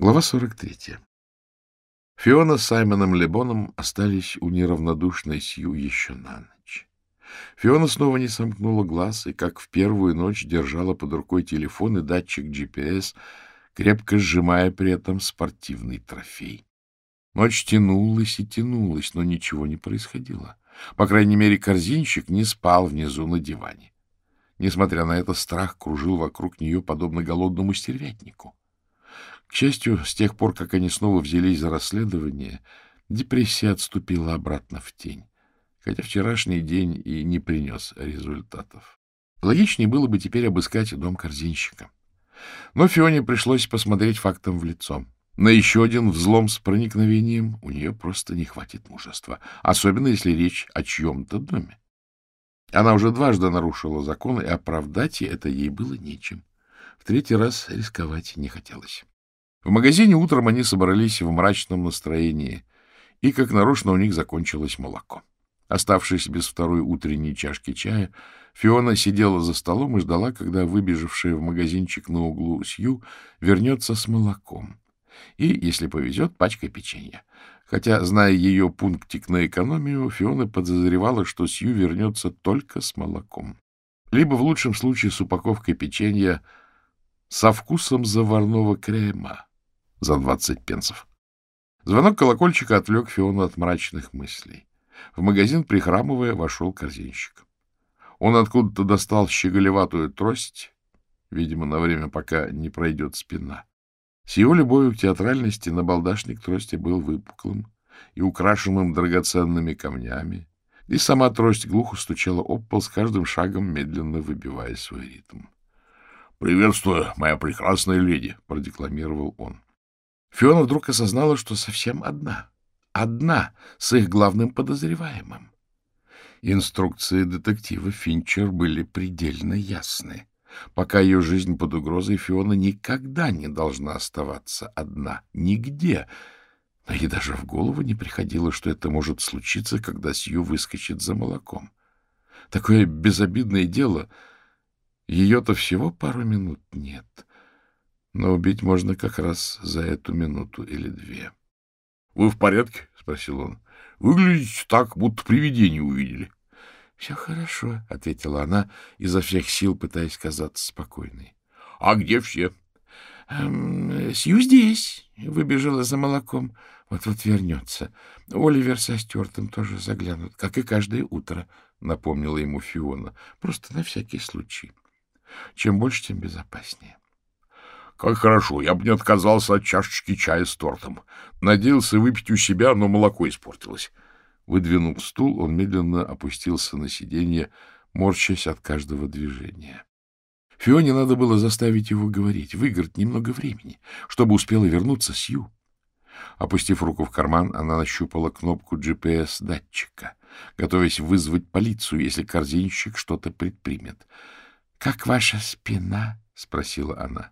Глава 43. Фиона с Саймоном Лебоном остались у неравнодушной Сью еще на ночь. Фиона снова не сомкнула глаз и, как в первую ночь, держала под рукой телефон и датчик GPS, крепко сжимая при этом спортивный трофей. Ночь тянулась и тянулась, но ничего не происходило. По крайней мере, корзинщик не спал внизу на диване. Несмотря на это, страх кружил вокруг нее, подобно голодному стервятнику. К счастью, с тех пор, как они снова взялись за расследование, депрессия отступила обратно в тень, хотя вчерашний день и не принес результатов. Логичнее было бы теперь обыскать дом корзинщика. Но Фионе пришлось посмотреть фактом в лицо. На еще один взлом с проникновением у нее просто не хватит мужества, особенно если речь о чьем-то доме. Она уже дважды нарушила закон, и оправдать это ей было нечем. В третий раз рисковать не хотелось. В магазине утром они собрались в мрачном настроении, и, как нарочно, у них закончилось молоко. Оставшись без второй утренней чашки чая, Фиона сидела за столом и ждала, когда выбежавшая в магазинчик на углу Сью вернется с молоком. И, если повезет, пачкой печенья. Хотя, зная ее пунктик на экономию, Фиона подозревала, что Сью вернется только с молоком. Либо, в лучшем случае, с упаковкой печенья со вкусом заварного крема за двадцать пенсов. Звонок колокольчика отвлек Фиону от мрачных мыслей. В магазин, прихрамывая, вошел корзинщик. Он откуда-то достал щеголеватую трость, видимо, на время, пока не пройдет спина. С его любовью к театральности набалдашник трости был выпуклым и украшенным драгоценными камнями, и сама трость глухо стучала об пол с каждым шагом, медленно выбивая свой ритм. — Приветствую, моя прекрасная леди! — продекламировал он. Фиона вдруг осознала, что совсем одна. Одна с их главным подозреваемым. Инструкции детектива Финчер были предельно ясны. Пока ее жизнь под угрозой, Фиона никогда не должна оставаться одна. Нигде. Но ей даже в голову не приходило, что это может случиться, когда Сью выскочит за молоком. Такое безобидное дело. Ее-то всего пару минут нет. — но убить можно как раз за эту минуту или две. — Вы в порядке? — спросил он. — Выглядите так, будто привидение увидели. — Все хорошо, — ответила она, изо всех сил пытаясь казаться спокойной. — А где все? «Эм, — Сью здесь, — выбежала за молоком. Вот-вот вернется. Оливер со Стюартом тоже заглянут, как и каждое утро, — напомнила ему Фиона. — Просто на всякий случай. Чем больше, тем безопаснее. Как хорошо, я бы не отказался от чашечки чая с тортом. Надеялся выпить у себя, но молоко испортилось. Выдвинув стул, он медленно опустился на сиденье, морщась от каждого движения. Фионе надо было заставить его говорить, выиграть немного времени, чтобы успела вернуться Сью. Опустив руку в карман, она нащупала кнопку GPS-датчика, готовясь вызвать полицию, если корзинщик что-то предпримет. — Как ваша спина? — спросила она.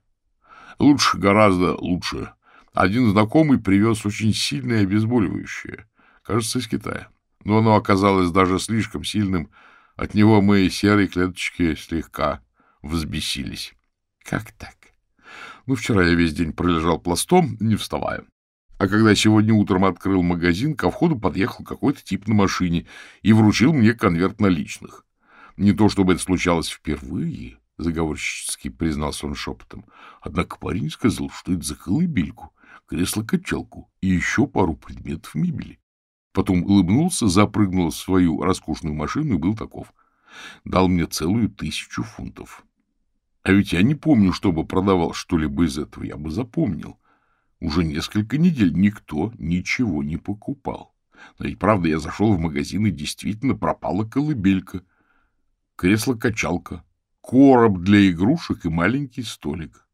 Лучше, гораздо лучше. Один знакомый привез очень сильное обезболивающее. Кажется, из Китая. Но оно оказалось даже слишком сильным. От него мои серые клеточки слегка взбесились. Как так? Ну, вчера я весь день пролежал пластом, не вставая. А когда сегодня утром открыл магазин, ко входу подъехал какой-то тип на машине и вручил мне конверт наличных. Не то чтобы это случалось впервые, — заговорщически признался он шепотом. Однако парень сказал, что это за колыбельку, кресло-качалку и еще пару предметов мебели. Потом улыбнулся, запрыгнул в свою роскошную машину и был таков. Дал мне целую тысячу фунтов. А ведь я не помню, чтобы продавал что-либо из этого, я бы запомнил. Уже несколько недель никто ничего не покупал. Но ведь, правда, я зашел в магазин, и действительно пропала колыбелька, кресло-качалка, короб для игрушек и маленький столик.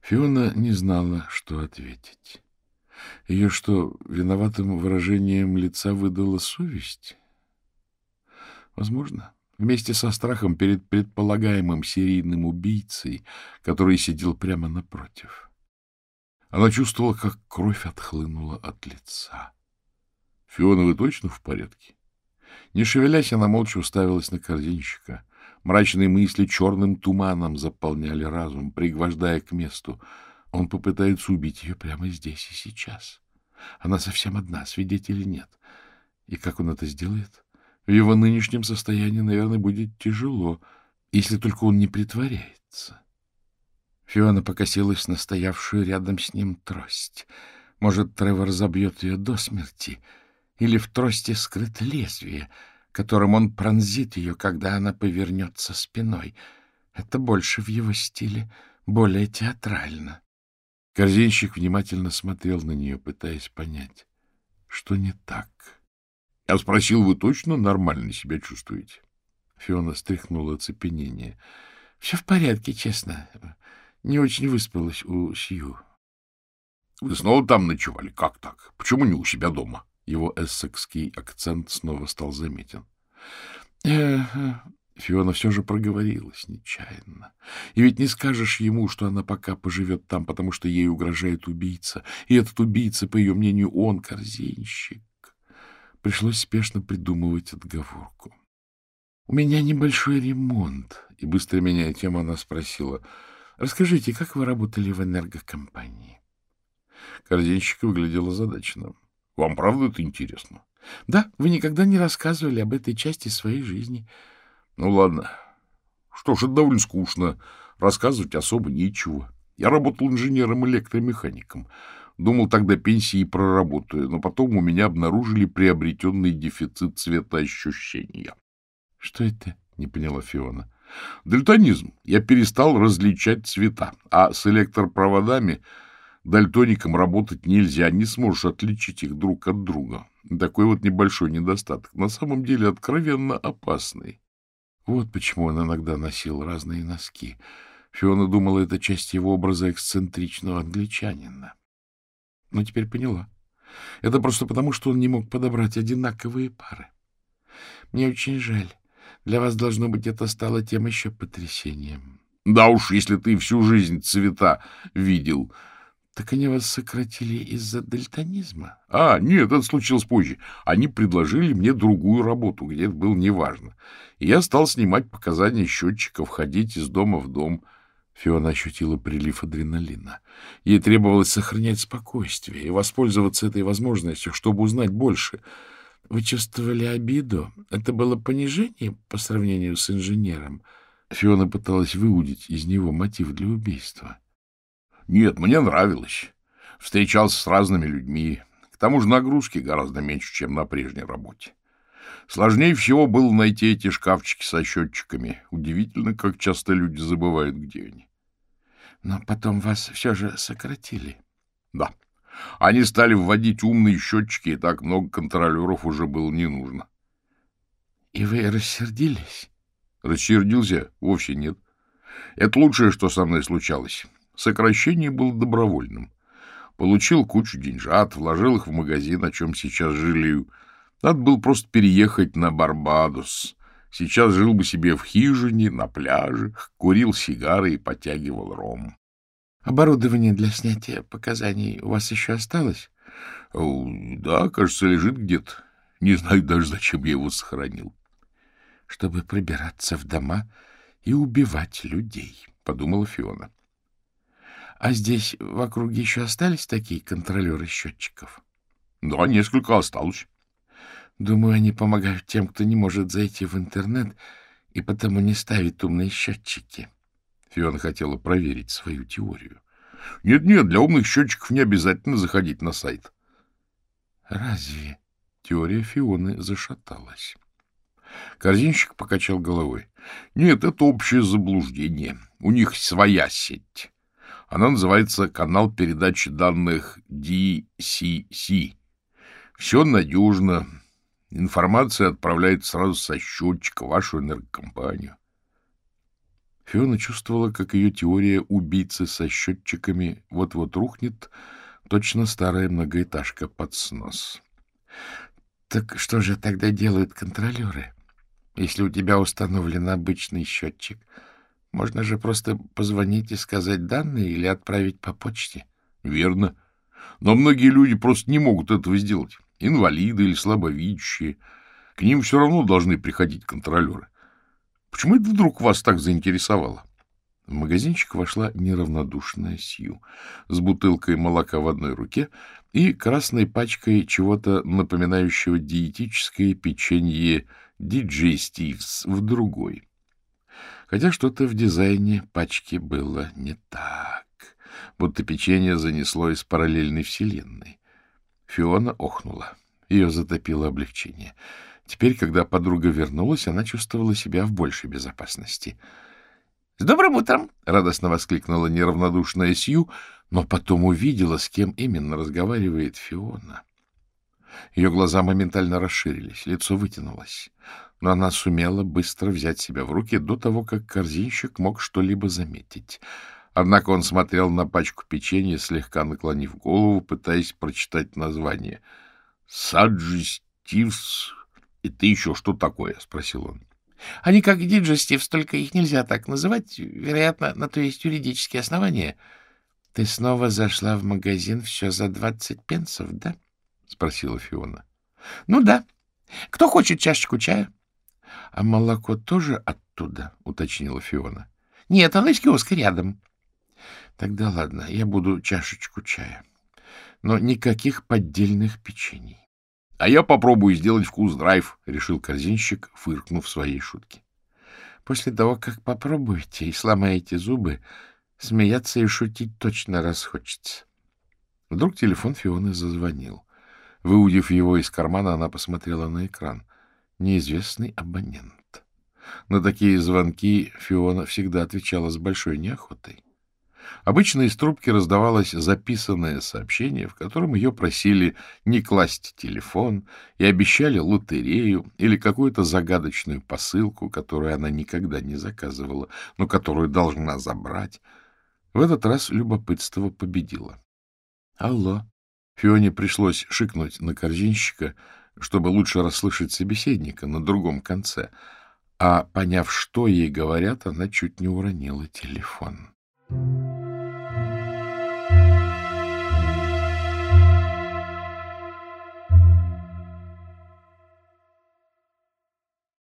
Фиона не знала, что ответить. Ее что, виноватым выражением лица выдала совесть? Возможно, вместе со страхом перед предполагаемым серийным убийцей, который сидел прямо напротив. Она чувствовала, как кровь отхлынула от лица. — Фиона, вы точно в порядке? Не шевелясь, она молча уставилась на корзинщика — Мрачные мысли черным туманом заполняли разум, пригвождая к месту. Он попытается убить ее прямо здесь и сейчас. Она совсем одна, свидетелей нет. И как он это сделает? В его нынешнем состоянии, наверное, будет тяжело, если только он не притворяется. Фиона покосилась на стоявшую рядом с ним трость. Может, Тревор забьет ее до смерти, или в трости скрыто лезвие, которым он пронзит ее, когда она повернется спиной. Это больше в его стиле, более театрально. Корзинщик внимательно смотрел на нее, пытаясь понять, что не так. — Я спросил, вы точно нормально себя чувствуете? Фиона стряхнула оцепенение. — Все в порядке, честно. Не очень выспалась у Сью. — Вы снова там ночевали? Как так? Почему не у себя дома? Его эссекский акцент снова стал заметен. Фиона все же проговорилась нечаянно. И ведь не скажешь ему, что она пока поживет там, потому что ей угрожает убийца. И этот убийца, по ее мнению, он корзинщик. Пришлось спешно придумывать отговорку. — У меня небольшой ремонт. И быстро меняя тему, она спросила. — Расскажите, как вы работали в энергокомпании? Корзинщик выглядел озадаченным. — Вам правда это интересно? — Да, вы никогда не рассказывали об этой части своей жизни. — Ну, ладно. Что ж, это довольно скучно. Рассказывать особо нечего. Я работал инженером-электромехаником. Думал, тогда пенсии проработаю, но потом у меня обнаружили приобретенный дефицит цветоощущения. — Что это? — не поняла Фиона. — Дальтонизм. Я перестал различать цвета, а с электропроводами дальтоникам работать нельзя, не сможешь отличить их друг от друга. Такой вот небольшой недостаток. На самом деле откровенно опасный. Вот почему он иногда носил разные носки. Фиона думала, это часть его образа эксцентричного англичанина. Но теперь поняла. Это просто потому, что он не мог подобрать одинаковые пары. Мне очень жаль. Для вас, должно быть, это стало тем еще потрясением. Да уж, если ты всю жизнь цвета видел, так они вас сократили из-за дальтонизма? А, нет, это случилось позже. Они предложили мне другую работу, где это было неважно. И я стал снимать показания счетчиков, ходить из дома в дом. Фиона ощутила прилив адреналина. Ей требовалось сохранять спокойствие и воспользоваться этой возможностью, чтобы узнать больше. Вы чувствовали обиду? Это было понижение по сравнению с инженером? Фиона пыталась выудить из него мотив для убийства. Нет, мне нравилось. Встречался с разными людьми. К тому же нагрузки гораздо меньше, чем на прежней работе. Сложнее всего было найти эти шкафчики со счетчиками. Удивительно, как часто люди забывают, где они. Но потом вас все же сократили. Да. Они стали вводить умные счетчики, и так много контролеров уже было не нужно. И вы рассердились? Рассердился? Вовсе нет. Это лучшее, что со мной случалось. Сокращение было добровольным. Получил кучу деньжат, вложил их в магазин, о чем сейчас жалею. Надо было просто переехать на Барбадос. Сейчас жил бы себе в хижине, на пляже, курил сигары и потягивал ром. — Оборудование для снятия показаний у вас еще осталось? — Да, кажется, лежит где-то. Не знаю даже, зачем я его сохранил. — Чтобы пробираться в дома и убивать людей, — подумала Фиона. — а здесь в округе еще остались такие контролеры счетчиков? — Да, несколько осталось. — Думаю, они помогают тем, кто не может зайти в интернет и потому не ставит умные счетчики. Фиона хотела проверить свою теорию. Нет, — Нет-нет, для умных счетчиков не обязательно заходить на сайт. — Разве? Теория Фионы зашаталась. Корзинщик покачал головой. — Нет, это общее заблуждение. У них своя сеть. Она называется «Канал передачи данных DCC». Все надежно. Информация отправляется сразу со счетчика вашу энергокомпанию. Фиона чувствовала, как ее теория убийцы со счетчиками вот-вот рухнет, точно старая многоэтажка под снос. — Так что же тогда делают контролеры, если у тебя установлен обычный счетчик — можно же просто позвонить и сказать данные или отправить по почте. — Верно. Но многие люди просто не могут этого сделать. Инвалиды или слабовидящие. К ним все равно должны приходить контролеры. Почему это вдруг вас так заинтересовало? В магазинчик вошла неравнодушная Сью с бутылкой молока в одной руке и красной пачкой чего-то напоминающего диетическое печенье DJ Steve's в другой. Хотя что-то в дизайне пачки было не так, будто печенье занесло из параллельной вселенной. Фиона охнула. Ее затопило облегчение. Теперь, когда подруга вернулась, она чувствовала себя в большей безопасности —— С добрым утром! — радостно воскликнула неравнодушная Сью, но потом увидела, с кем именно разговаривает Фиона. Ее глаза моментально расширились, лицо вытянулось, но она сумела быстро взять себя в руки до того, как корзинщик мог что-либо заметить. Однако он смотрел на пачку печенья, слегка наклонив голову, пытаясь прочитать название. — Саджистивс. — Это еще что такое? — спросил он. Они как диджестивс, только их нельзя так называть. Вероятно, на то есть юридические основания. — Ты снова зашла в магазин все за двадцать пенсов, да? — спросила Фиона. — Ну да. Кто хочет чашечку чая? — А молоко тоже оттуда? — уточнила Фиона. — Нет, оно из киоска рядом. — Тогда ладно, я буду чашечку чая. Но никаких поддельных печений. — А я попробую сделать вкус драйв, — решил корзинщик, фыркнув своей шутки. — После того, как попробуете и сломаете зубы, смеяться и шутить точно расхочется. Вдруг телефон Фионы зазвонил. Выудив его из кармана, она посмотрела на экран. Неизвестный абонент. На такие звонки Фиона всегда отвечала с большой неохотой. Обычно из трубки раздавалось записанное сообщение, в котором ее просили не класть телефон и обещали лотерею или какую-то загадочную посылку, которую она никогда не заказывала, но которую должна забрать. В этот раз любопытство победило. «Алло!» Фионе пришлось шикнуть на корзинщика, чтобы лучше расслышать собеседника на другом конце, а, поняв, что ей говорят, она чуть не уронила телефон.